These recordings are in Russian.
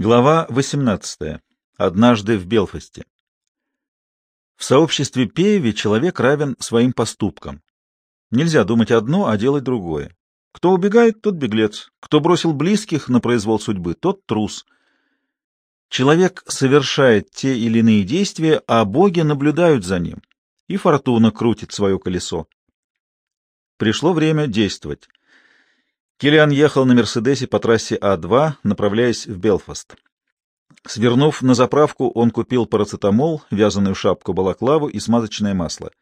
Глава 18. Однажды в Белфасте. В сообществе Пееви человек равен своим поступкам. Нельзя думать одно, а делать другое. Кто убегает, тот беглец. Кто бросил близких на произвол судьбы, тот трус. Человек совершает те или иные действия, а боги наблюдают за ним, и фортуна крутит свое колесо. Пришло время действовать. Килиан ехал на «Мерседесе» по трассе А2, направляясь в Белфаст. Свернув на заправку, он купил парацетамол, вязаную шапку-балаклаву и смазочное масло.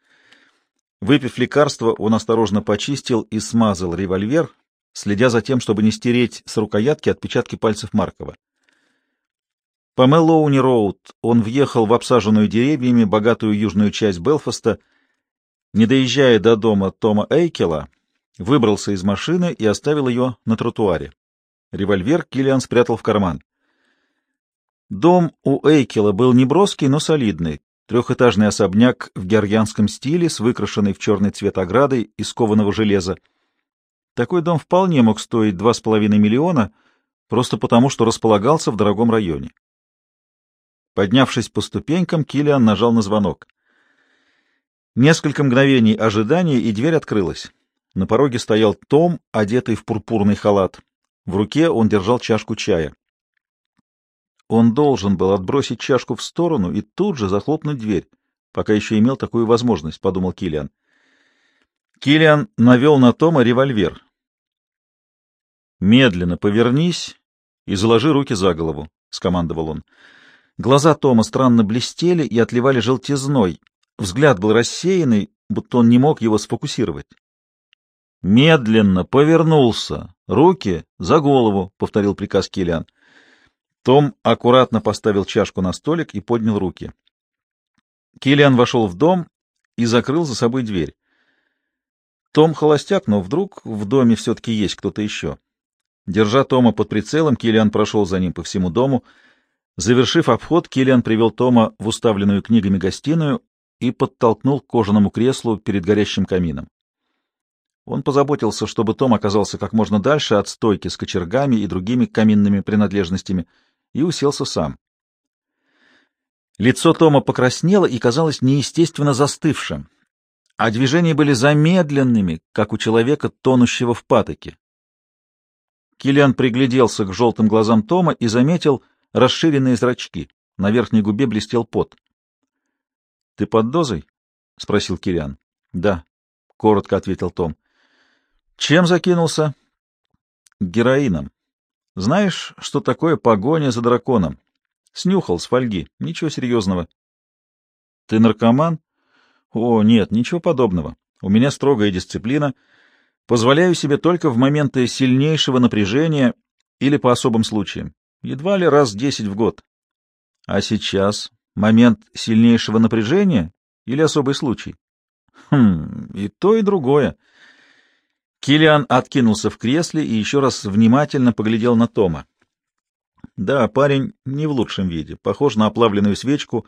Выпив лекарство, он осторожно почистил и смазал револьвер, следя за тем, чтобы не стереть с рукоятки отпечатки пальцев Маркова. По Мэллоуни-Роуд он въехал в обсаженную деревьями богатую южную часть Белфаста. Не доезжая до дома Тома Эйкела, выбрался из машины и оставил ее на тротуаре. Револьвер Киллиан спрятал в карман. Дом у Эйкела был неброский, но солидный. Трехэтажный особняк в георгианском стиле с выкрашенной в черный цвет оградой из кованого железа. Такой дом вполне мог стоить два с половиной миллиона, просто потому, что располагался в дорогом районе. Поднявшись по ступенькам, Киллиан нажал на звонок. Несколько мгновений ожидания, и дверь открылась. На пороге стоял Том, одетый в пурпурный халат. В руке он держал чашку чая. Он должен был отбросить чашку в сторону и тут же захлопнуть дверь, пока еще имел такую возможность, — подумал Килиан. Килиан навел на Тома револьвер. «Медленно повернись и заложи руки за голову», — скомандовал он. Глаза Тома странно блестели и отливали желтизной. Взгляд был рассеянный, будто он не мог его сфокусировать. Медленно повернулся. Руки за голову, — повторил приказ Киллиан. Том аккуратно поставил чашку на столик и поднял руки. Киллиан вошел в дом и закрыл за собой дверь. Том холостяк, но вдруг в доме все-таки есть кто-то еще. Держа Тома под прицелом, Киллиан прошел за ним по всему дому. Завершив обход, Киллиан привел Тома в уставленную книгами гостиную и подтолкнул к кожаному креслу перед горящим камином. Он позаботился, чтобы Том оказался как можно дальше от стойки с кочергами и другими каминными принадлежностями, и уселся сам. Лицо Тома покраснело и казалось неестественно застывшим, а движения были замедленными, как у человека, тонущего в патоке. Киллиан пригляделся к желтым глазам Тома и заметил расширенные зрачки. На верхней губе блестел пот. — Ты под дозой? — спросил Киллиан. — Да, — коротко ответил Том. Чем закинулся? Героином. Знаешь, что такое погоня за драконом? Снюхал с фольги. Ничего серьезного. Ты наркоман? О, нет, ничего подобного. У меня строгая дисциплина. Позволяю себе только в моменты сильнейшего напряжения или по особым случаям. Едва ли раз десять в год. А сейчас момент сильнейшего напряжения или особый случай? Хм, и то, и другое. Килиан откинулся в кресле и еще раз внимательно поглядел на Тома. Да, парень не в лучшем виде, похож на оплавленную свечку,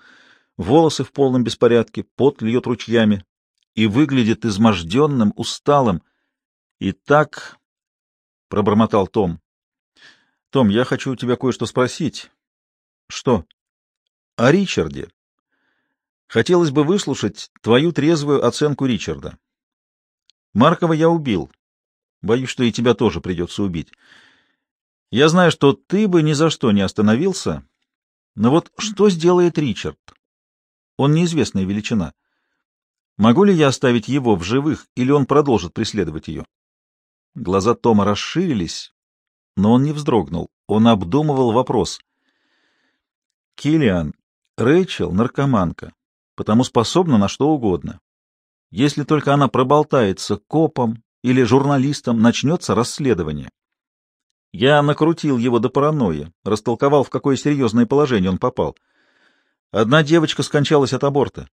волосы в полном беспорядке, пот льет ручьями и выглядит изможденным, усталым. И так, — пробормотал Том, — Том, я хочу у тебя кое-что спросить. Что? О Ричарде. Хотелось бы выслушать твою трезвую оценку Ричарда. Маркова я убил. Боюсь, что и тебя тоже придется убить. Я знаю, что ты бы ни за что не остановился, но вот что сделает Ричард? Он неизвестная величина. Могу ли я оставить его в живых, или он продолжит преследовать ее? Глаза Тома расширились, но он не вздрогнул. Он обдумывал вопрос. Килиан, Рэйчел — наркоманка, потому способна на что угодно. Если только она проболтается копом или журналистом, начнется расследование. Я накрутил его до паранойи, растолковал, в какое серьезное положение он попал. Одна девочка скончалась от аборта.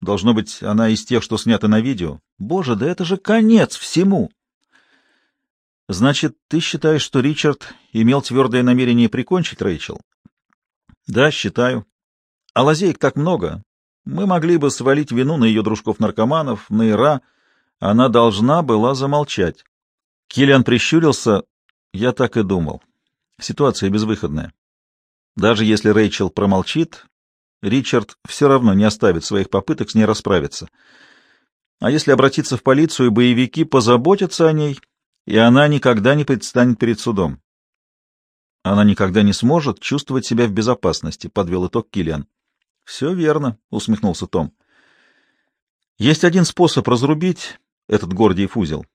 Должно быть, она из тех, что сняты на видео. Боже, да это же конец всему! Значит, ты считаешь, что Ричард имел твердое намерение прикончить Рэйчел? Да, считаю. А лазеек так много. Мы могли бы свалить вину на ее дружков-наркоманов, на Ира, она должна была замолчать. Киллиан прищурился. Я так и думал. Ситуация безвыходная. Даже если Рэйчел промолчит, Ричард все равно не оставит своих попыток с ней расправиться. А если обратиться в полицию, боевики позаботятся о ней, и она никогда не предстанет перед судом. Она никогда не сможет чувствовать себя в безопасности, — подвел итог Киллиан. — Все верно, — усмехнулся Том. — Есть один способ разрубить этот Гордиев узел.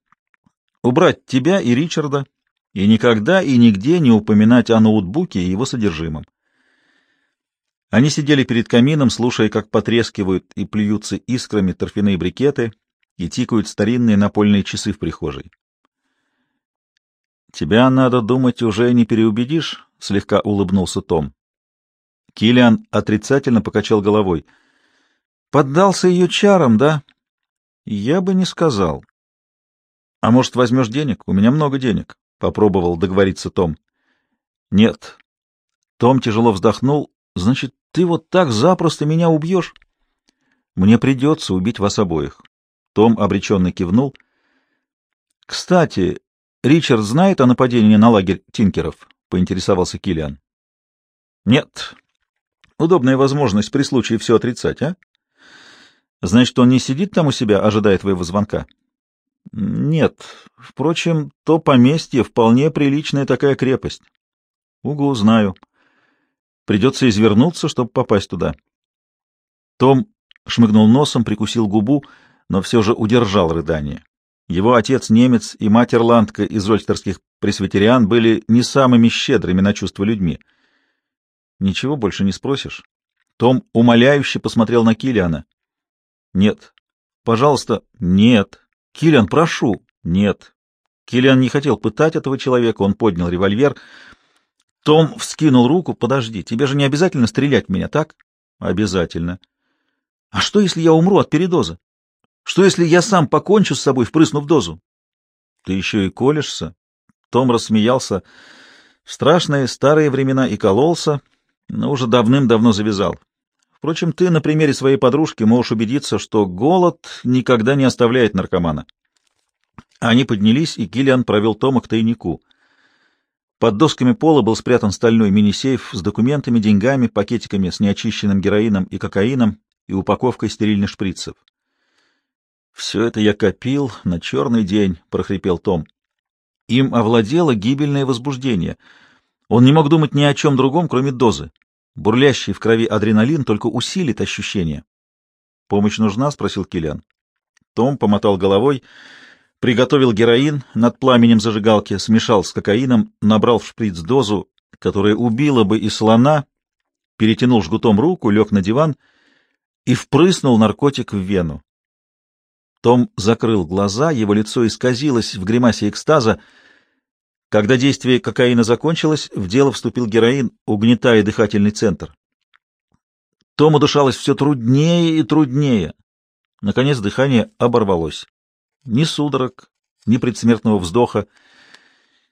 Убрать тебя и Ричарда, и никогда и нигде не упоминать о ноутбуке и его содержимом. Они сидели перед камином, слушая, как потрескивают и плюются искрами торфяные брикеты и тикают старинные напольные часы в прихожей. «Тебя, надо думать, уже не переубедишь», — слегка улыбнулся Том. Килиан отрицательно покачал головой. «Поддался ее чарам, да?» «Я бы не сказал». «А может, возьмешь денег? У меня много денег», — попробовал договориться Том. «Нет». Том тяжело вздохнул. «Значит, ты вот так запросто меня убьешь?» «Мне придется убить вас обоих». Том обреченно кивнул. «Кстати, Ричард знает о нападении на лагерь Тинкеров?» — поинтересовался Килиан. «Нет. Удобная возможность при случае все отрицать, а? Значит, он не сидит там у себя, ожидая твоего звонка?» «Нет. Впрочем, то поместье вполне приличная такая крепость». «Угу, знаю. Придется извернуться, чтобы попасть туда». Том шмыгнул носом, прикусил губу, но все же удержал рыдание. Его отец немец и мать ирландка из ольстерских пресвитериан были не самыми щедрыми на чувства людьми. Ничего больше не спросишь? Том умоляюще посмотрел на Килиана. Нет. Пожалуйста, нет. Килиан, прошу. Нет. Килиан не хотел пытать этого человека, он поднял револьвер. Том вскинул руку. Подожди, тебе же не обязательно стрелять в меня, так? Обязательно. А что, если я умру от передоза? Что, если я сам покончу с собой, впрыснув дозу? Ты еще и колешься? Том рассмеялся. В страшные старые времена и кололся, но уже давным-давно завязал. Впрочем, ты на примере своей подружки можешь убедиться, что голод никогда не оставляет наркомана. Они поднялись, и Киллиан провел Тома к тайнику. Под досками пола был спрятан стальной мини-сейф с документами, деньгами, пакетиками с неочищенным героином и кокаином и упаковкой стерильных шприцев. «Все это я копил на черный день», — прохрипел Том. Им овладело гибельное возбуждение. Он не мог думать ни о чем другом, кроме дозы. Бурлящий в крови адреналин только усилит ощущение. «Помощь нужна?» — спросил Киллиан. Том помотал головой, приготовил героин над пламенем зажигалки, смешал с кокаином, набрал в шприц дозу, которая убила бы и слона, перетянул жгутом руку, лег на диван и впрыснул наркотик в вену. Том закрыл глаза, его лицо исказилось в гримасе экстаза. Когда действие кокаина закончилось, в дело вступил героин, угнетая дыхательный центр. Тому дышалось все труднее и труднее. Наконец дыхание оборвалось. Ни судорог, ни предсмертного вздоха.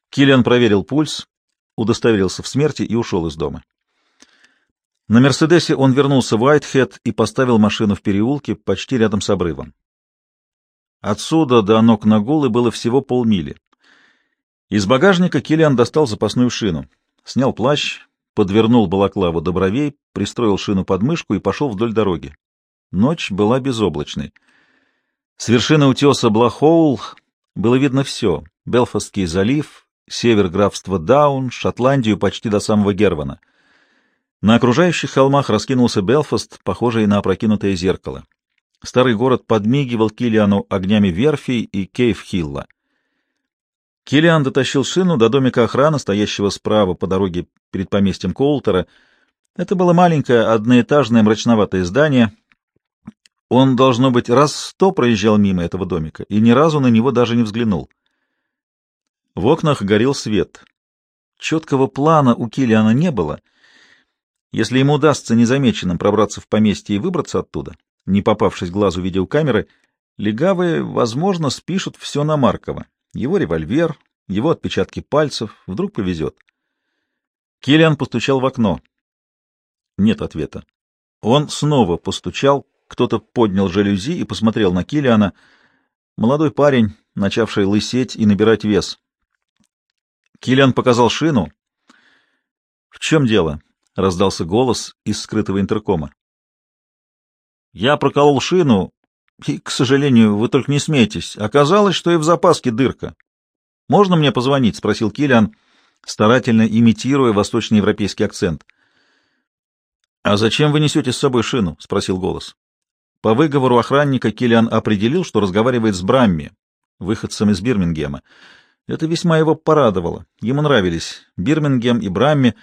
Киллиан проверил пульс, удостоверился в смерти и ушел из дома. На «Мерседесе» он вернулся в Уайтхед и поставил машину в переулке почти рядом с обрывом. Отсюда до ног на Нагулы было всего полмили. Из багажника Килиан достал запасную шину, снял плащ, подвернул балаклаву до бровей, пристроил шину под мышку и пошел вдоль дороги. Ночь была безоблачной. С вершины утеса Блахоул было видно все — Белфастский залив, север графства Даун, Шотландию почти до самого Гервана. На окружающих холмах раскинулся Белфаст, похожий на опрокинутое зеркало. Старый город подмигивал Килиану огнями верфей и Кейв-Хилла. Килиан дотащил шину до домика охраны, стоящего справа по дороге перед поместьем Коултера. Это было маленькое одноэтажное мрачноватое здание. Он, должно быть, раз сто проезжал мимо этого домика и ни разу на него даже не взглянул. В окнах горел свет. Четкого плана у Килиана не было. Если ему удастся незамеченным пробраться в поместье и выбраться оттуда, не попавшись глазу видеокамеры, легавые, возможно, спишут все на Маркова. Его револьвер, его отпечатки пальцев. Вдруг повезет. Киллиан постучал в окно. Нет ответа. Он снова постучал, кто-то поднял жалюзи и посмотрел на Киллиана. Молодой парень, начавший лысеть и набирать вес. Киллиан показал шину. — В чем дело? — раздался голос из скрытого интеркома. «Я проколол шину, и, к сожалению, вы только не смейтесь. Оказалось, что и в запаске дырка. Можно мне позвонить?» — спросил Киллиан, старательно имитируя восточноевропейский акцент. «А зачем вы несете с собой шину?» — спросил голос. По выговору охранника Киллиан определил, что разговаривает с Брамми, выходцем из Бирмингема. Это весьма его порадовало. Ему нравились Бирмингем и Брамми.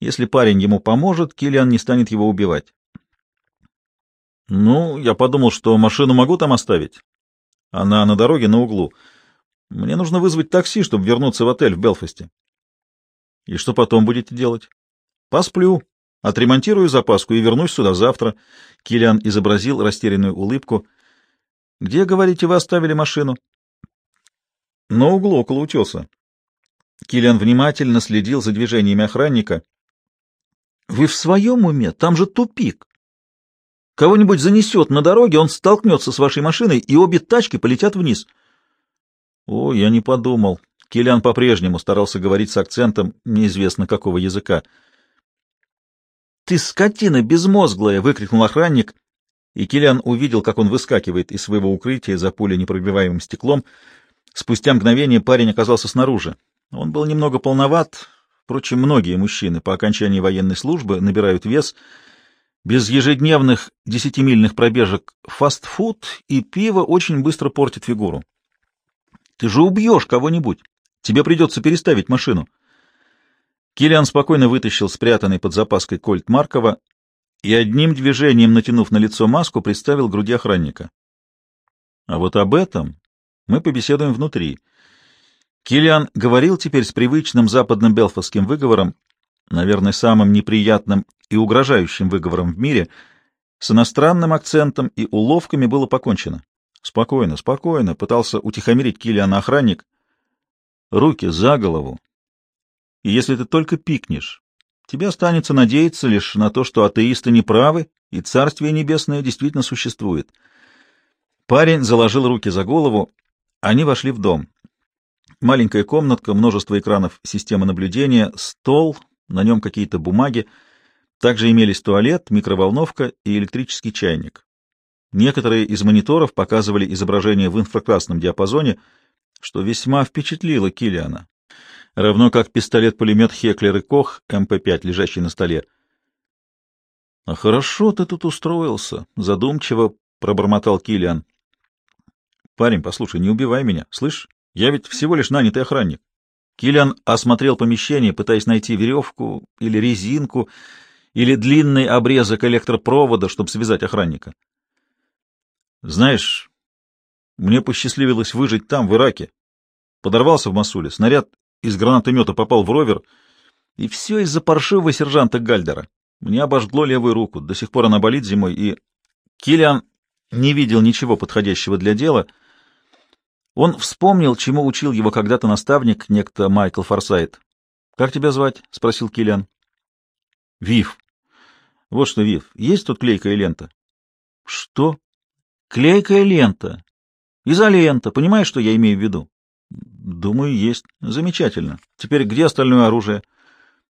Если парень ему поможет, Киллиан не станет его убивать. «Ну, я подумал, что машину могу там оставить. Она на дороге на углу. Мне нужно вызвать такси, чтобы вернуться в отель в Белфасте». «И что потом будете делать?» «Посплю. Отремонтирую запаску и вернусь сюда завтра. Килиан изобразил растерянную улыбку. Где, говорите, вы оставили машину? На углу около утеса. Килиан внимательно следил за движениями охранника. Вы в своем уме? Там же тупик. Кого-нибудь занесет на дороге, он столкнется с вашей машиной, и обе тачки полетят вниз. О, я не подумал. Килиан по-прежнему старался говорить с акцентом неизвестно какого языка. «Ты скотина безмозглая!» — выкрикнул охранник, и Килиан увидел, как он выскакивает из своего укрытия за пуленепробиваемым стеклом. Спустя мгновение парень оказался снаружи. Он был немного полноват, впрочем, многие мужчины по окончании военной службы набирают вес. Без ежедневных десятимильных пробежек фастфуд и пиво очень быстро портит фигуру. Ты же убьешь кого-нибудь. Тебе придется переставить машину. Килиан спокойно вытащил спрятанный под запаской кольт Маркова и одним движением, натянув на лицо маску, представил груди охранника. А вот об этом мы побеседуем внутри. Килиан говорил теперь с привычным западным белфасским выговором, наверное, самым неприятным и угрожающим выговором в мире, с иностранным акцентом и уловками было покончено. Спокойно, спокойно, пытался утихомирить Килиана охранник. Руки за голову, и если ты только пикнешь, тебе останется надеяться лишь на то, что атеисты не правы, и Царствие Небесное действительно существует. Парень заложил руки за голову, они вошли в дом. Маленькая комнатка, множество экранов системы наблюдения, стол, на нем какие-то бумаги. Также имелись туалет, микроволновка и электрический чайник. Некоторые из мониторов показывали изображение в инфракрасном диапазоне, что весьма впечатлило Килиана равно как пистолет-пулемет Хеклер и Кох МП-5, лежащий на столе. — А хорошо ты тут устроился, — задумчиво пробормотал Килиан. Парень, послушай, не убивай меня, слышь? Я ведь всего лишь нанятый охранник. Килиан осмотрел помещение, пытаясь найти веревку или резинку, или длинный обрезок электропровода, чтобы связать охранника. Знаешь, мне посчастливилось выжить там, в Ираке. Подорвался в Масуле, снаряд из гранатомета попал в ровер, и все из-за паршивого сержанта Гальдера. Мне обожгло левую руку, до сих пор она болит зимой, и Килиан не видел ничего подходящего для дела. Он вспомнил, чему учил его когда-то наставник, некто Майкл Форсайт. «Как тебя звать?» — спросил Килиан. «Вив». «Вот что, Вив, есть тут клейкая лента?» «Что?» «Клейкая лента. Изолента. Понимаешь, что я имею в виду?» Думаю, есть. Замечательно. Теперь где остальное оружие?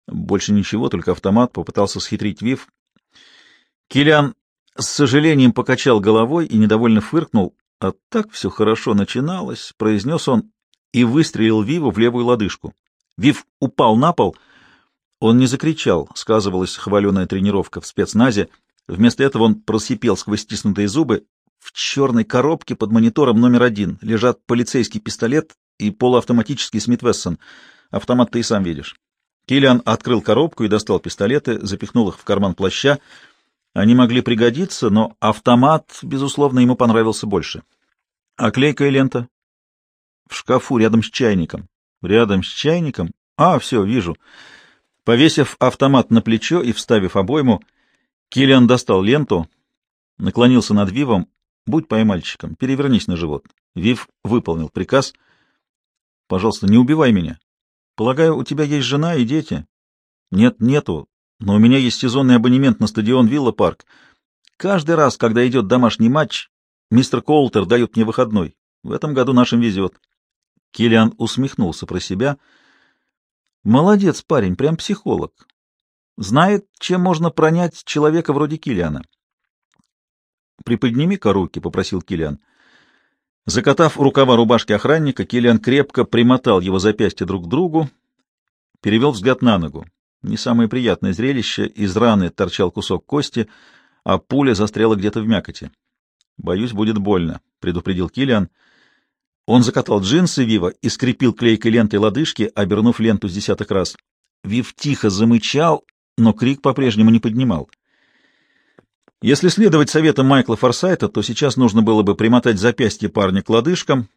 Больше ничего, только автомат. Попытался схитрить Вив. Килиан с сожалением покачал головой и недовольно фыркнул. А так все хорошо начиналось, произнес он и выстрелил Виву в левую лодыжку. Вив упал на пол. Он не закричал, сказывалась хваленая тренировка в спецназе. Вместо этого он просипел сквозь стиснутые зубы. В черной коробке под монитором номер один лежат полицейский пистолет и полуавтоматический Смит Вессон. Автомат ты и сам видишь. Киллиан открыл коробку и достал пистолеты, запихнул их в карман плаща. Они могли пригодиться, но автомат, безусловно, ему понравился больше. А клейкая лента? В шкафу рядом с чайником. Рядом с чайником? А, все, вижу. Повесив автомат на плечо и вставив обойму, Киллиан достал ленту, наклонился над Вивом. «Будь поймальчиком, перевернись на живот». Вив выполнил приказ — Пожалуйста, не убивай меня. Полагаю, у тебя есть жена и дети? Нет, нету. Но у меня есть сезонный абонемент на стадион Вилла Парк. Каждый раз, когда идет домашний матч, мистер Колтер дает мне выходной. В этом году нашим везет. Киллиан усмехнулся про себя. Молодец парень, прям психолог. Знает, чем можно пронять человека вроде Килиана. «Приподними-ка руки», — попросил Килиан. Закатав рукава рубашки охранника, Килиан крепко примотал его запястья друг к другу, перевел взгляд на ногу. Не самое приятное зрелище. Из раны торчал кусок кости, а пуля застряла где-то в мякоти. «Боюсь, будет больно», — предупредил Килиан. Он закатал джинсы Вива и скрепил клейкой лентой лодыжки, обернув ленту с десяток раз. Вив тихо замычал, но крик по-прежнему не поднимал. Если следовать советам Майкла Форсайта, то сейчас нужно было бы примотать запястье парня к лодыжкам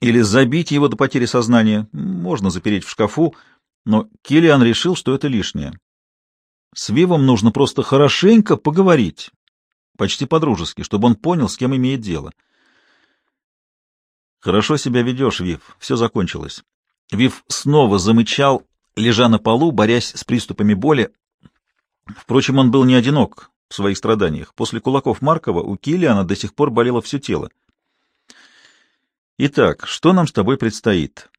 или забить его до потери сознания. Можно запереть в шкафу, но Киллиан решил, что это лишнее. С Вивом нужно просто хорошенько поговорить, почти по-дружески, чтобы он понял, с кем имеет дело. «Хорошо себя ведешь, Вив. Все закончилось». Вив снова замычал, лежа на полу, борясь с приступами боли. Впрочем, он был не одинок в своих страданиях. После кулаков Маркова у Киллиана до сих пор болело все тело. «Итак, что нам с тобой предстоит?»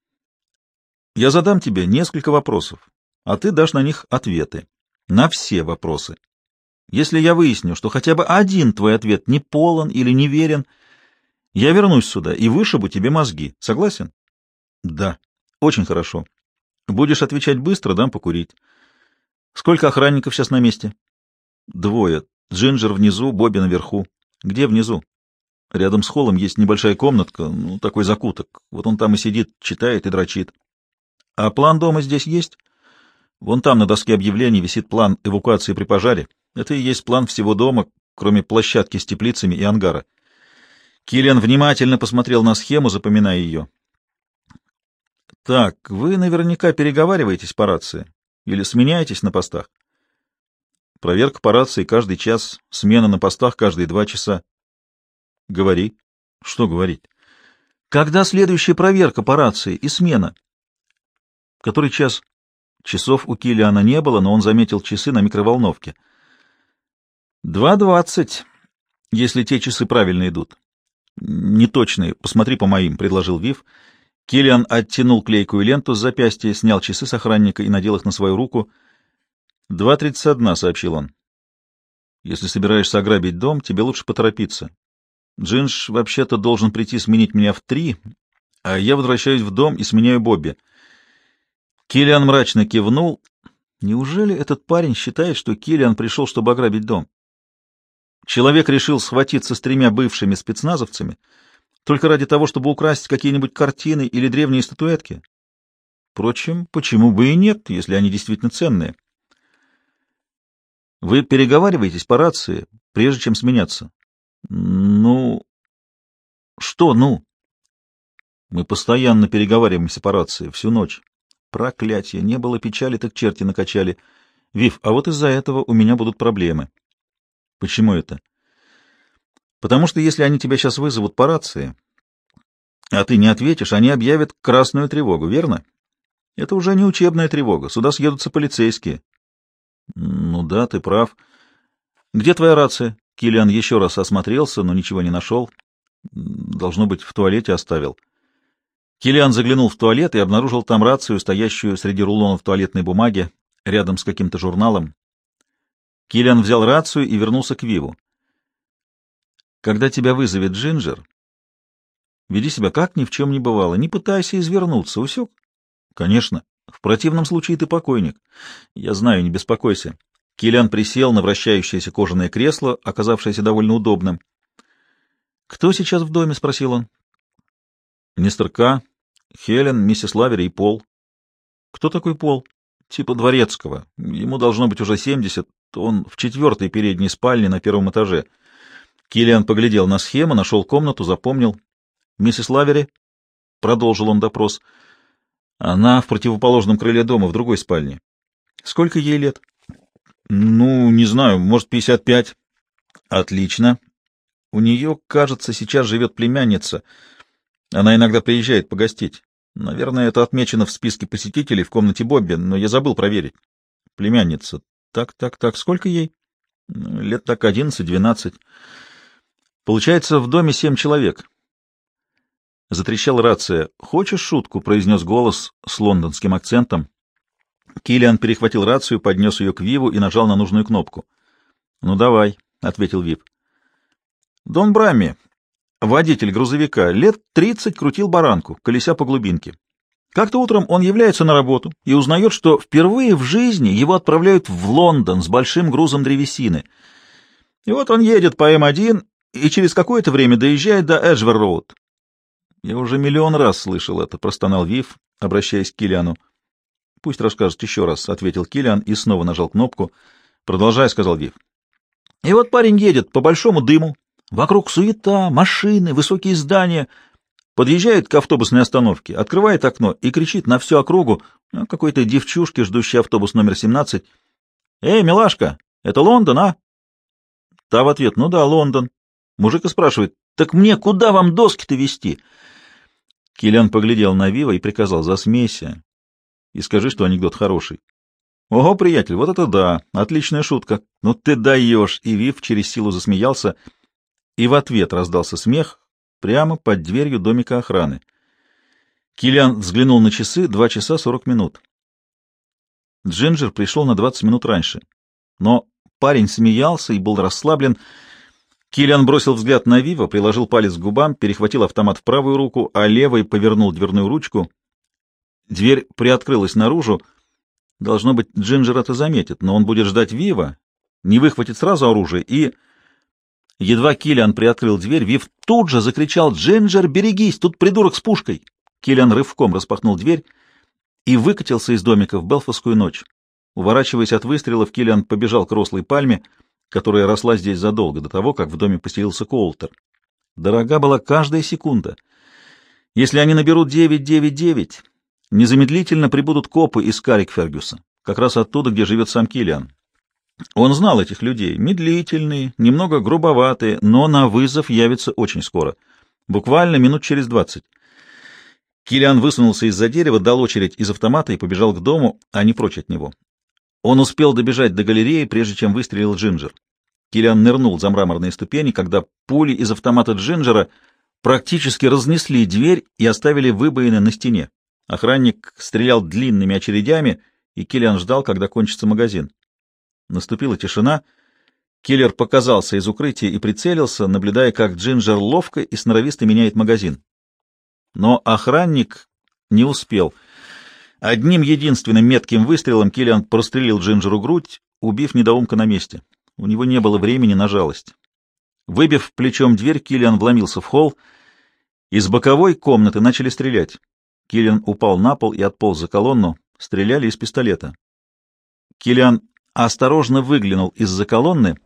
Я задам тебе несколько вопросов, а ты дашь на них ответы. На все вопросы. Если я выясню, что хотя бы один твой ответ не полон или неверен, я вернусь сюда и вышибу тебе мозги. Согласен? Да. Очень хорошо. Будешь отвечать быстро, дам покурить. Сколько охранников сейчас на месте? Двое. Джинджер внизу, Бобби наверху. Где внизу? Рядом с холлом есть небольшая комнатка, ну, такой закуток. Вот он там и сидит, читает и дрочит. А план дома здесь есть? Вон там на доске объявлений висит план эвакуации при пожаре. Это и есть план всего дома, кроме площадки с теплицами и ангара. Киллиан внимательно посмотрел на схему, запоминая ее. Так, вы наверняка переговариваетесь по рации или сменяетесь на постах? Проверка по рации каждый час, смена на постах каждые два часа. Говори. Что говорить? Когда следующая проверка по рации и смена? Который час? Часов у Килиана не было, но он заметил часы на микроволновке. Два двадцать, если те часы правильно идут. Неточные, посмотри по моим, предложил Вив. Килиан оттянул клейкую ленту с запястья, снял часы с охранника и надел их на свою руку. Два тридцать одна, сообщил он. Если собираешься ограбить дом, тебе лучше поторопиться. Джинш вообще-то должен прийти сменить меня в три, а я возвращаюсь в дом и сменяю Бобби. Киллиан мрачно кивнул. Неужели этот парень считает, что Киллиан пришел, чтобы ограбить дом? Человек решил схватиться с тремя бывшими спецназовцами только ради того, чтобы украсть какие-нибудь картины или древние статуэтки. Впрочем, почему бы и нет, если они действительно ценные? Вы переговариваетесь по рации, прежде чем сменяться? Ну... Что «ну»? Мы постоянно переговариваемся по рации, всю ночь. Проклятие! Не было печали, так черти накачали. Вив, а вот из-за этого у меня будут проблемы. Почему это? Потому что если они тебя сейчас вызовут по рации, а ты не ответишь, они объявят красную тревогу, верно? Это уже не учебная тревога. Сюда съедутся полицейские. Ну да, ты прав. Где твоя рация? Киллиан еще раз осмотрелся, но ничего не нашел. Должно быть, в туалете оставил. Килиан заглянул в туалет и обнаружил там рацию, стоящую среди рулонов туалетной бумаги, рядом с каким-то журналом. Килиан взял рацию и вернулся к Виву. «Когда тебя вызовет Джинджер, веди себя как ни в чем не бывало, не пытайся извернуться, усек?» «Конечно. В противном случае ты покойник. Я знаю, не беспокойся». Килиан присел на вращающееся кожаное кресло, оказавшееся довольно удобным. «Кто сейчас в доме?» — спросил он. «Мистер К. Хелен, миссис Лавери и Пол. Кто такой Пол? Типа дворецкого. Ему должно быть уже семьдесят. Он в четвертой передней спальне на первом этаже. Киллиан поглядел на схему, нашел комнату, запомнил. Миссис Лавери? Продолжил он допрос. Она в противоположном крыле дома, в другой спальне. Сколько ей лет? Ну, не знаю, может, пятьдесят пять. Отлично. У нее, кажется, сейчас живет племянница — она иногда приезжает погостить. Наверное, это отмечено в списке посетителей в комнате Бобби, но я забыл проверить. Племянница. Так, так, так, сколько ей? Лет так одиннадцать-двенадцать. Получается, в доме семь человек. Затрещала рация. «Хочешь шутку?» — произнес голос с лондонским акцентом. Киллиан перехватил рацию, поднес ее к Виву и нажал на нужную кнопку. «Ну, давай», — ответил Вив. «Дон Брамми, водитель грузовика, лет тридцать крутил баранку, колеся по глубинке. Как-то утром он является на работу и узнает, что впервые в жизни его отправляют в Лондон с большим грузом древесины. И вот он едет по М1 и через какое-то время доезжает до Эджвер-Роуд. Я уже миллион раз слышал это, простонал Вив, обращаясь к Килиану. Пусть расскажет еще раз, ответил Килиан и снова нажал кнопку. Продолжай, сказал Вив. И вот парень едет по большому дыму. Вокруг суета, машины, высокие здания. Подъезжает к автобусной остановке, открывает окно и кричит на всю округу ну, какой-то девчушке, ждущей автобус номер 17. «Эй, милашка, это Лондон, а?» Та в ответ, «Ну да, Лондон». Мужик и спрашивает, «Так мне куда вам доски-то везти?» Киллиан поглядел на Вива и приказал, «Засмейся и скажи, что анекдот хороший». «Ого, приятель, вот это да! Отличная шутка! Ну ты даешь!» И Вив через силу засмеялся, и в ответ раздался смех прямо под дверью домика охраны. Киллиан взглянул на часы — два часа сорок минут. Джинджер пришел на двадцать минут раньше, но парень смеялся и был расслаблен, Киллиан бросил взгляд на Вива, приложил палец к губам, перехватил автомат в правую руку, а левой повернул дверную ручку. Дверь приоткрылась наружу. Должно быть, Джинджер это заметит, но он будет ждать Вива, не выхватит сразу оружие и... Едва Киллиан приоткрыл дверь, Вив тут же закричал «Джинджер, берегись, тут придурок с пушкой!» Киллиан рывком распахнул дверь и выкатился из домика в Белфасскую ночь. Уворачиваясь от выстрелов, Киллиан побежал к рослой пальме — которая росла здесь задолго до того, как в доме поселился Коултер. Дорога была каждая секунда. Если они наберут 999, незамедлительно прибудут копы из Карик-Фергюса, как раз оттуда, где живет сам Киллиан. Он знал этих людей, медлительные, немного грубоватые, но на вызов явится очень скоро, буквально минут через двадцать. Киллиан высунулся из-за дерева, дал очередь из автомата и побежал к дому, а не прочь от него. Он успел добежать до галереи, прежде чем выстрелил Джинджер. Киллиан нырнул за мраморные ступени, когда пули из автомата Джинджера практически разнесли дверь и оставили выбоины на стене. Охранник стрелял длинными очередями, и Киллиан ждал, когда кончится магазин. Наступила тишина. Киллер показался из укрытия и прицелился, наблюдая, как Джинджер ловко и сноровисто меняет магазин. Но охранник не успел — Одним единственным метким выстрелом Киллиан прострелил Джинджеру грудь, убив недоумка на месте. У него не было времени на жалость. Выбив плечом дверь, Киллиан вломился в холл. Из боковой комнаты начали стрелять. Киллиан упал на пол и отполз за колонну. Стреляли из пистолета. Киллиан осторожно выглянул из-за колонны.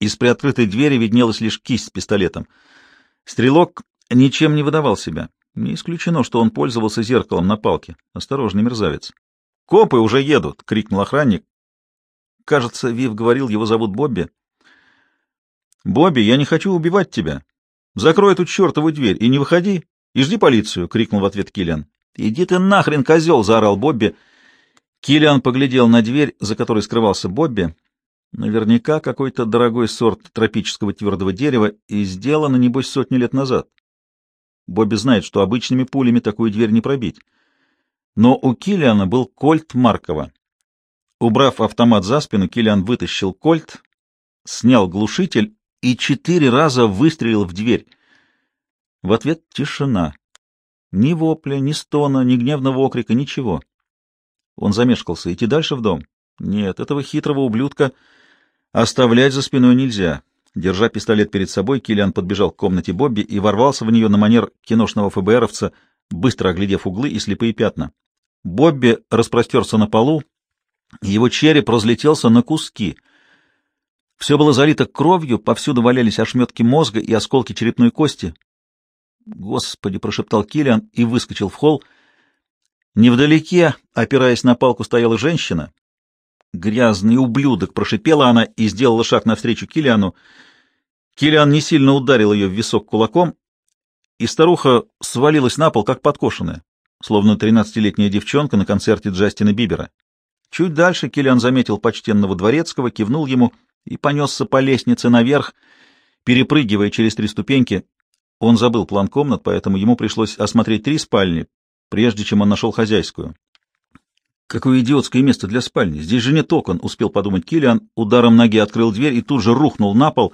Из приоткрытой двери виднелась лишь кисть с пистолетом. Стрелок ничем не выдавал себя. Не исключено, что он пользовался зеркалом на палке. Осторожный мерзавец. «Копы уже едут!» — крикнул охранник. Кажется, Вив говорил, его зовут Бобби. «Бобби, я не хочу убивать тебя. Закрой эту чертову дверь и не выходи, и жди полицию!» — крикнул в ответ Киллиан. «Иди ты нахрен, козел!» — заорал Бобби. Киллиан поглядел на дверь, за которой скрывался Бобби. Наверняка какой-то дорогой сорт тропического твердого дерева и сделано, небось, сотни лет назад. Бобби знает, что обычными пулями такую дверь не пробить. Но у Киллиана был кольт Маркова. Убрав автомат за спину, Киллиан вытащил кольт, снял глушитель и четыре раза выстрелил в дверь. В ответ тишина. Ни вопля, ни стона, ни гневного окрика, ничего. Он замешкался. Идти дальше в дом? Нет, этого хитрого ублюдка оставлять за спиной нельзя. Держа пистолет перед собой, Киллиан подбежал к комнате Бобби и ворвался в нее на манер киношного ФБРовца, быстро оглядев углы и слепые пятна. Бобби распростерся на полу, его череп разлетелся на куски. Все было залито кровью, повсюду валялись ошметки мозга и осколки черепной кости. «Господи!» — прошептал Киллиан и выскочил в холл. Невдалеке, опираясь на палку, стояла женщина. «Грязный ублюдок!» — прошипела она и сделала шаг навстречу Киллиану. Киллиан не сильно ударил ее в висок кулаком, и старуха свалилась на пол, как подкошенная, словно тринадцатилетняя девчонка на концерте Джастина Бибера. Чуть дальше Киллиан заметил почтенного дворецкого, кивнул ему и понесся по лестнице наверх, перепрыгивая через три ступеньки. Он забыл план комнат, поэтому ему пришлось осмотреть три спальни, прежде чем он нашел хозяйскую. Какое идиотское место для спальни. Здесь же нет окон, успел подумать Килиан. Ударом ноги открыл дверь и тут же рухнул на пол.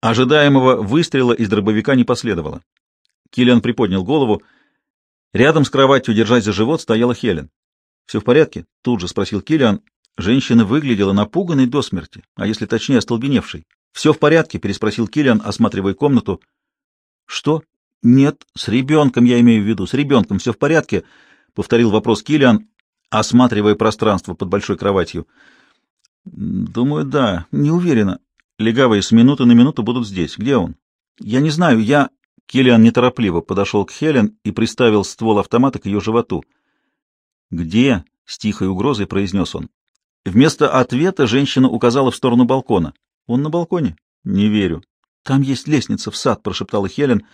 Ожидаемого выстрела из дробовика не последовало. Килиан приподнял голову. Рядом с кроватью, держась за живот, стояла Хелен. «Все в порядке?» — тут же спросил Килиан. Женщина выглядела напуганной до смерти, а если точнее, остолбеневшей. «Все в порядке?» — переспросил Килиан, осматривая комнату. «Что?» «Нет, с ребенком я имею в виду. С ребенком все в порядке?» — повторил вопрос Килиан, осматривая пространство под большой кроватью. «Думаю, да. Не уверена. Легавые с минуты на минуту будут здесь. Где он?» «Я не знаю. Я...» Килиан неторопливо подошел к Хелен и приставил ствол автомата к ее животу. «Где?» — с тихой угрозой произнес он. Вместо ответа женщина указала в сторону балкона. «Он на балконе?» «Не верю». «Там есть лестница в сад», — прошептала Хелен.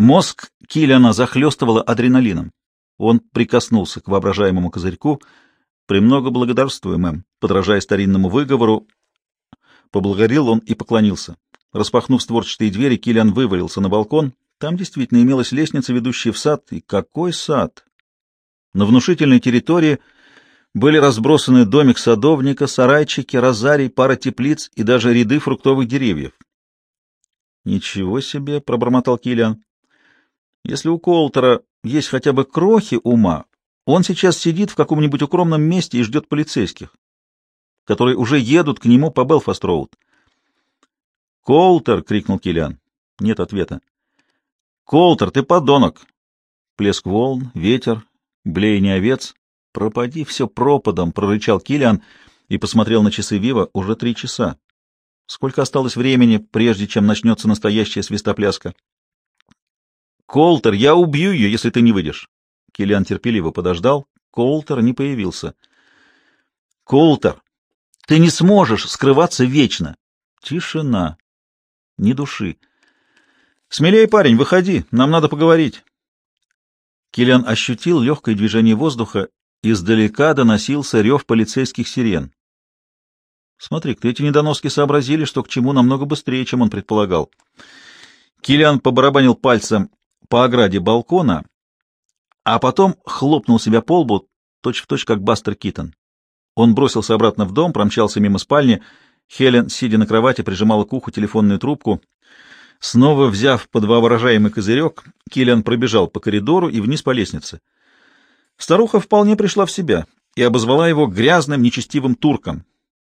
Мозг Киллиана захлестывало адреналином. Он прикоснулся к воображаемому козырьку. «Премного благодарствую, мэм», подражая старинному выговору. Поблагодарил он и поклонился. Распахнув створчатые двери, Киллиан вывалился на балкон. Там действительно имелась лестница, ведущая в сад. И какой сад! На внушительной территории были разбросаны домик садовника, сарайчики, розарий, пара теплиц и даже ряды фруктовых деревьев. «Ничего себе!» — пробормотал Киллиан. Если у Колтера есть хотя бы крохи ума, он сейчас сидит в каком-нибудь укромном месте и ждет полицейских, которые уже едут к нему по Белфаст-Роуд. «Колтер!» — крикнул Киллиан. Нет ответа. «Колтер, ты подонок!» Плеск волн, ветер, блеяние овец. «Пропади все пропадом!» — прорычал Киллиан и посмотрел на часы Вива. «Уже три часа. Сколько осталось времени, прежде чем начнется настоящая свистопляска?» «Колтер, я убью ее, если ты не выйдешь!» Киллиан терпеливо подождал. Колтер не появился. «Колтер, ты не сможешь скрываться вечно!» Тишина. Ни души. «Смелее, парень, выходи, нам надо поговорить!» Киллиан ощутил легкое движение воздуха, издалека доносился рев полицейских сирен. Смотри-ка, эти недоноски сообразили, что к чему намного быстрее, чем он предполагал. Киллиан побарабанил пальцем по ограде балкона, а потом хлопнул себя по лбу, точь-в-точь, как Бастер Китон. Он бросился обратно в дом, промчался мимо спальни. Хелен, сидя на кровати, прижимала к уху телефонную трубку. Снова взяв под воображаемый козырек, Киллиан пробежал по коридору и вниз по лестнице. Старуха вполне пришла в себя и обозвала его грязным, нечестивым турком.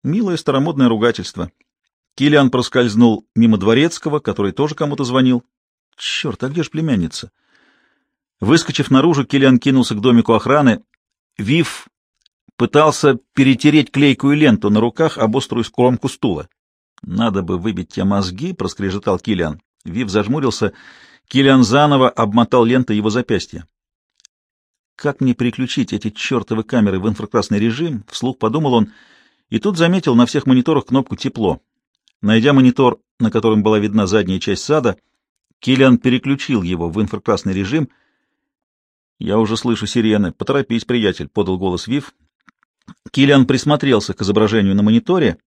Милое старомодное ругательство. Киллиан проскользнул мимо дворецкого, который тоже кому-то звонил. Черт, а где же племянница? Выскочив наружу, Киллиан кинулся к домику охраны. Вив пытался перетереть клейкую ленту на руках об острую кромку стула. «Надо бы выбить те мозги», — проскрежетал Киллиан. Вив зажмурился. Киллиан заново обмотал лентой его запястье. «Как мне переключить эти чертовы камеры в инфракрасный режим?» — вслух подумал он, и тут заметил на всех мониторах кнопку «Тепло». Найдя монитор, на котором была видна задняя часть сада, Киллиан переключил его в инфракрасный режим. «Я уже слышу сирены. Поторопись, приятель», — подал голос Вив. Киллиан присмотрелся к изображению на мониторе.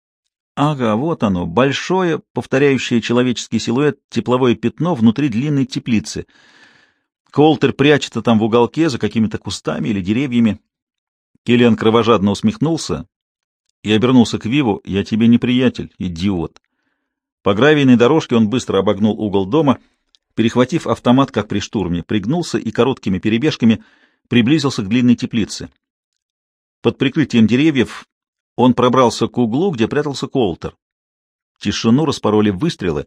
Ага, вот оно, большое, повторяющее человеческий силуэт, тепловое пятно внутри длинной теплицы. Колтер прячется там в уголке за какими-то кустами или деревьями. Киллиан кровожадно усмехнулся и обернулся к Виву. «Я тебе не приятель, идиот». По гравийной дорожке он быстро обогнул угол дома — перехватив автомат, как при штурме, пригнулся и короткими перебежками приблизился к длинной теплице. Под прикрытием деревьев он пробрался к углу, где прятался Колтер. Тишину распороли выстрелы.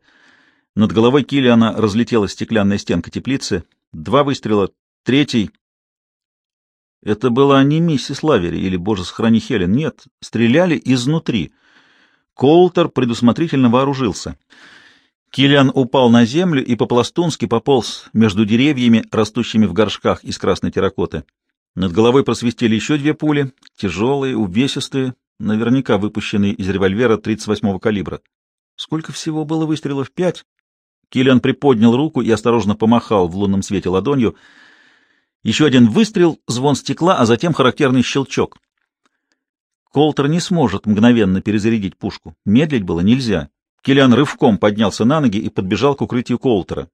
Над головой Киллиана разлетелась стеклянная стенка теплицы. Два выстрела, третий... Это была не миссис Лавери или, боже, сохрани Хелен, нет, стреляли изнутри. Колтер предусмотрительно вооружился — Килиан упал на землю и по-пластунски пополз между деревьями, растущими в горшках из красной терракоты. Над головой просвистели еще две пули, тяжелые, увесистые, наверняка выпущенные из револьвера 38-го калибра. Сколько всего было выстрелов? Пять? Килиан приподнял руку и осторожно помахал в лунном свете ладонью. Еще один выстрел, звон стекла, а затем характерный щелчок. Колтер не сможет мгновенно перезарядить пушку. Медлить было нельзя. Киллиан рывком поднялся на ноги и подбежал к укрытию Колтера.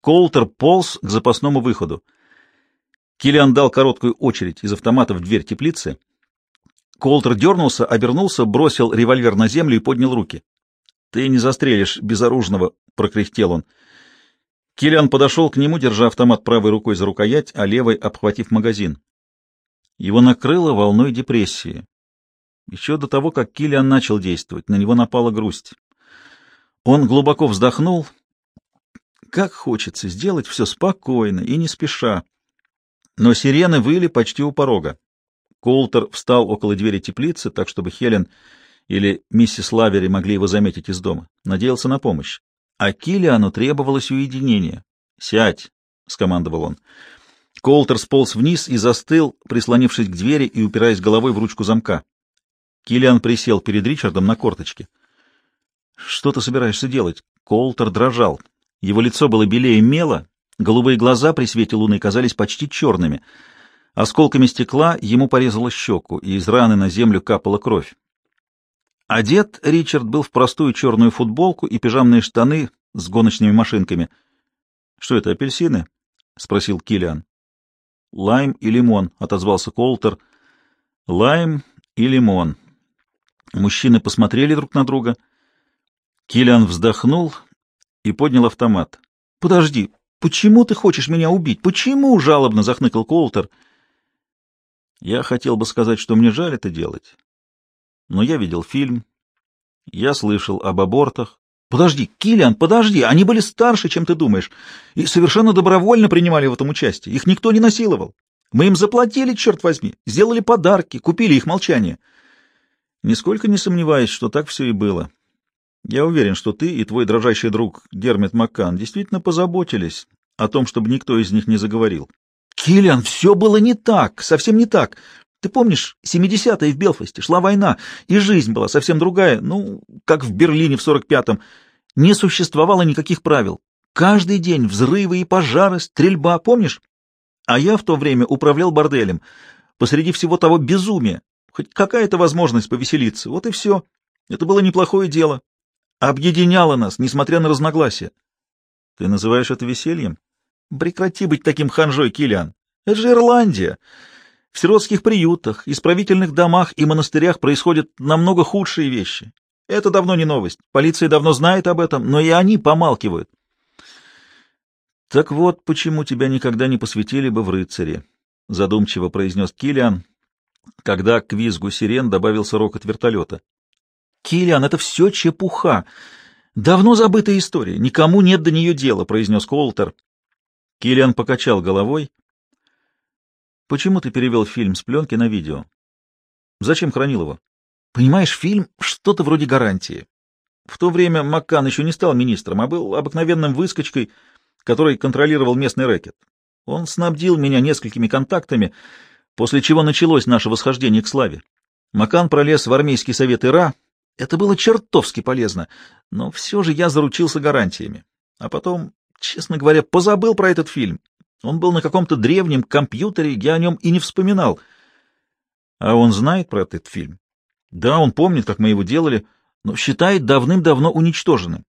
Колтер полз к запасному выходу. Киллиан дал короткую очередь из автомата в дверь теплицы. Колтер дернулся, обернулся, бросил револьвер на землю и поднял руки. — Ты не застрелишь безоружного, — прокряхтел он. Киллиан подошел к нему, держа автомат правой рукой за рукоять, а левой обхватив магазин. Его накрыло волной депрессии. Еще до того, как Киллиан начал действовать, на него напала грусть. Он глубоко вздохнул. Как хочется сделать все спокойно и не спеша. Но сирены выли почти у порога. Колтер встал около двери теплицы, так чтобы Хелен или миссис Лавери могли его заметить из дома. Надеялся на помощь. А Киллиану требовалось уединение. «Сядь!» — скомандовал он. Колтер сполз вниз и застыл, прислонившись к двери и упираясь головой в ручку замка. Киллиан присел перед Ричардом на корточке. «Что ты собираешься делать?» Колтер дрожал. Его лицо было белее мела, голубые глаза при свете луны казались почти черными. Осколками стекла ему порезало щеку, и из раны на землю капала кровь. Одет Ричард был в простую черную футболку и пижамные штаны с гоночными машинками. — Что это, апельсины? — спросил Килиан. Лайм и лимон, — отозвался Колтер. — Лайм и лимон. Мужчины посмотрели друг на друга. Килиан вздохнул и поднял автомат. — Подожди, почему ты хочешь меня убить? Почему? — жалобно захныкал Колтер. — Я хотел бы сказать, что мне жаль это делать. Но я видел фильм, я слышал об абортах. Подожди, Килиан, подожди, они были старше, чем ты думаешь, и совершенно добровольно принимали в этом участие. Их никто не насиловал. Мы им заплатили, черт возьми, сделали подарки, купили их молчание. Нисколько не сомневаюсь, что так все и было. Я уверен, что ты и твой дрожащий друг Гермит Маккан действительно позаботились о том, чтобы никто из них не заговорил. Киллиан, все было не так, совсем не так. Ты помнишь, 70-е в Белфасте шла война, и жизнь была совсем другая, ну, как в Берлине в 45-м. Не существовало никаких правил. Каждый день взрывы и пожары, стрельба, помнишь? А я в то время управлял борделем. Посреди всего того безумия. Хоть какая-то возможность повеселиться. Вот и все. Это было неплохое дело. Объединяло нас, несмотря на разногласия. Ты называешь это весельем? Прекрати быть таким ханжой, Килиан. Это же Ирландия. В сиротских приютах, исправительных домах и монастырях происходят намного худшие вещи. Это давно не новость. Полиция давно знает об этом, но и они помалкивают. Так вот, почему тебя никогда не посвятили бы в рыцаре, задумчиво произнес Килиан, когда к визгу сирен добавился рокот вертолета. Килиан, это все чепуха. Давно забытая история, никому нет до нее дела, произнес Колтер. Килиан покачал головой. Почему ты перевел фильм с пленки на видео? Зачем хранил его? Понимаешь, фильм — что-то вроде гарантии. В то время Маккан еще не стал министром, а был обыкновенным выскочкой, который контролировал местный рэкет. Он снабдил меня несколькими контактами, после чего началось наше восхождение к славе. Маккан пролез в армейский совет ИРА. Это было чертовски полезно, но все же я заручился гарантиями. А потом, честно говоря, позабыл про этот фильм. Он был на каком-то древнем компьютере, я о нем и не вспоминал. А он знает про этот фильм? Да, он помнит, как мы его делали, но считает давным-давно уничтоженным.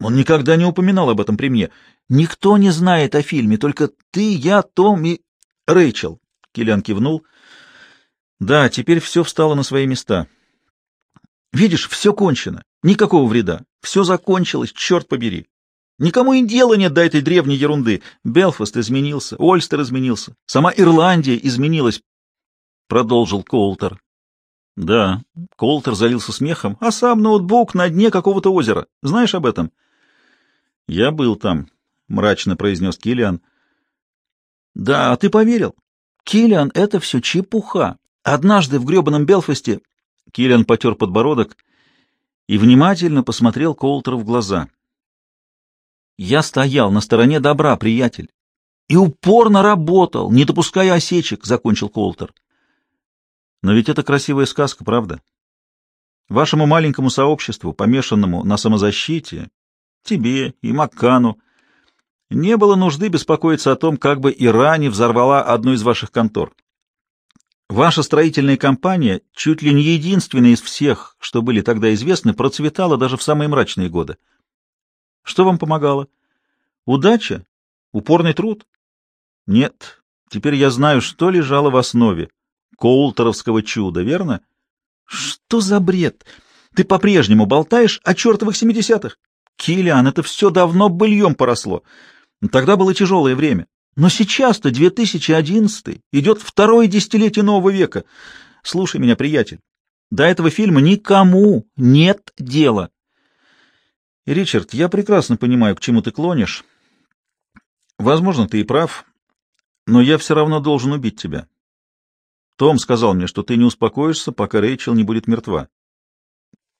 Он никогда не упоминал об этом при мне. Никто не знает о фильме, только ты, я, Том и Рэйчел. Киллиан кивнул. Да, теперь все встало на свои места. Видишь, все кончено. Никакого вреда. Все закончилось, черт побери. Никому и дела нет до этой древней ерунды. Белфаст изменился, Ольстер изменился, сама Ирландия изменилась, — продолжил Колтер. Да, Колтер залился смехом, а сам ноутбук на дне какого-то озера. Знаешь об этом? Я был там, — мрачно произнес Киллиан. Да, ты поверил? Киллиан, это все чепуха. Однажды в гребаном Белфасте... Киллиан потер подбородок и внимательно посмотрел Колтеру в глаза. — я стоял на стороне добра, приятель, и упорно работал, не допуская осечек, — закончил Колтер. Но ведь это красивая сказка, правда? Вашему маленькому сообществу, помешанному на самозащите, тебе и Маккану, не было нужды беспокоиться о том, как бы Иране взорвала одну из ваших контор. Ваша строительная компания, чуть ли не единственная из всех, что были тогда известны, процветала даже в самые мрачные годы. Что вам помогало? Удача? Упорный труд? Нет. Теперь я знаю, что лежало в основе Коултеровского чуда, верно? Что за бред? Ты по-прежнему болтаешь о чертовых семидесятых? Киллиан, это все давно быльем поросло. Тогда было тяжелое время. Но сейчас-то 2011 идет второе десятилетие нового века. Слушай меня, приятель. До этого фильма никому нет дела. Ричард, я прекрасно понимаю, к чему ты клонишь. Возможно, ты и прав, но я все равно должен убить тебя. Том сказал мне, что ты не успокоишься, пока Рэйчел не будет мертва.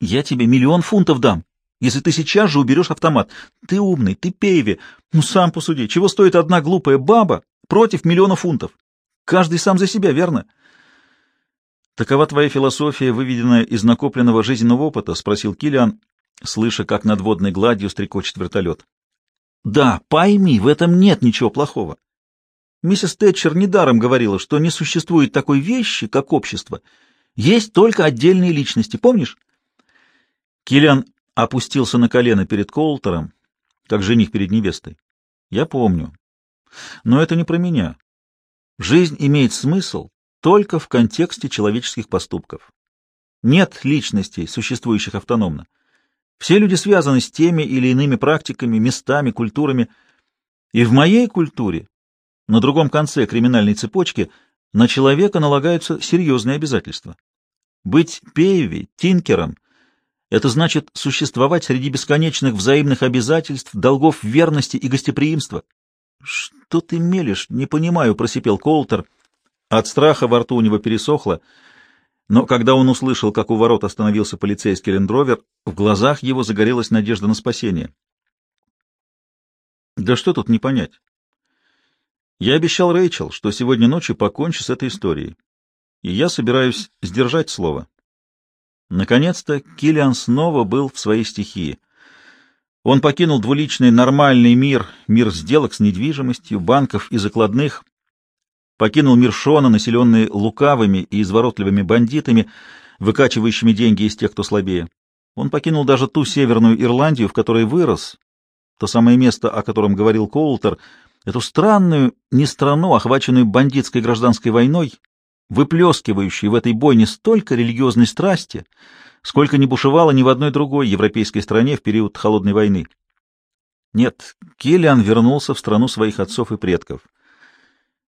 Я тебе миллион фунтов дам, если ты сейчас же уберешь автомат. Ты умный, ты пейви. Ну, сам посуди, чего стоит одна глупая баба против миллиона фунтов? Каждый сам за себя, верно? Такова твоя философия, выведенная из накопленного жизненного опыта? — спросил Килиан, слыша, как над водной гладью стрекочет вертолет. — Да, пойми, в этом нет ничего плохого. Миссис Тэтчер недаром говорила, что не существует такой вещи, как общество. Есть только отдельные личности, помнишь? Киллиан опустился на колено перед Коултером, как жених перед невестой. Я помню. Но это не про меня. Жизнь имеет смысл только в контексте человеческих поступков. Нет личностей, существующих автономно. Все люди связаны с теми или иными практиками, местами, культурами. И в моей культуре, на другом конце криминальной цепочки, на человека налагаются серьезные обязательства. Быть Пееви, Тинкером — это значит существовать среди бесконечных взаимных обязательств, долгов верности и гостеприимства. — Что ты мелешь? Не понимаю, — просипел Колтер. От страха во рту у него пересохло, но когда он услышал, как у ворот остановился полицейский лендровер, в глазах его загорелась надежда на спасение. Да что тут не понять? Я обещал Рэйчел, что сегодня ночью покончу с этой историей, и я собираюсь сдержать слово. Наконец-то Киллиан снова был в своей стихии. Он покинул двуличный нормальный мир, мир сделок с недвижимостью, банков и закладных, покинул мир Шона, населенный лукавыми и изворотливыми бандитами, выкачивающими деньги из тех, кто слабее. Он покинул даже ту Северную Ирландию, в которой вырос, то самое место, о котором говорил Коултер, эту странную, не страну, охваченную бандитской гражданской войной, выплескивающую в этой бойне столько религиозной страсти, сколько не бушевало ни в одной другой европейской стране в период Холодной войны. Нет, Киллиан вернулся в страну своих отцов и предков —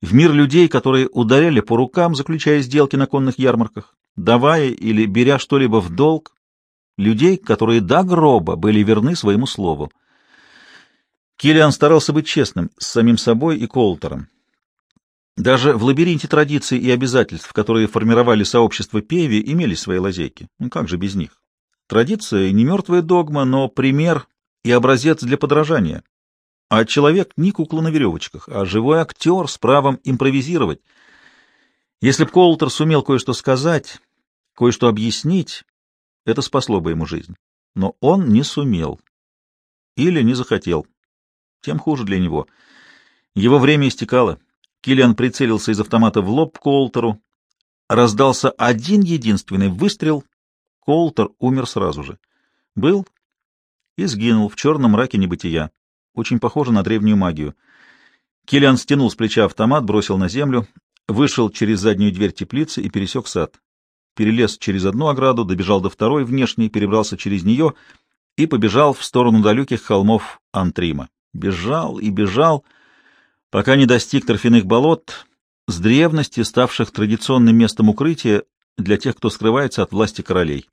в мир людей, которые ударяли по рукам, заключая сделки на конных ярмарках, давая или беря что-либо в долг, людей, которые до гроба были верны своему слову. Киллиан старался быть честным с самим собой и Колтером. Даже в лабиринте традиций и обязательств, которые формировали сообщество Певи, имелись свои лазейки. Ну как же без них? Традиция не мертвая догма, но пример и образец для подражания. А человек не кукла на веревочках, а живой актер с правом импровизировать. Если б Коултер сумел кое-что сказать, кое-что объяснить, это спасло бы ему жизнь. Но он не сумел. Или не захотел. Тем хуже для него. Его время истекало. Киллиан прицелился из автомата в лоб Коултеру. Раздался один единственный выстрел. Коултер умер сразу же. Был и сгинул в черном мраке небытия. Очень похоже на древнюю магию. Киллиан стянул с плеча автомат, бросил на землю, вышел через заднюю дверь теплицы и пересек сад. Перелез через одну ограду, добежал до второй внешней, перебрался через нее и побежал в сторону далеких холмов Антрима. Бежал и бежал, пока не достиг торфяных болот, с древности ставших традиционным местом укрытия для тех, кто скрывается от власти королей.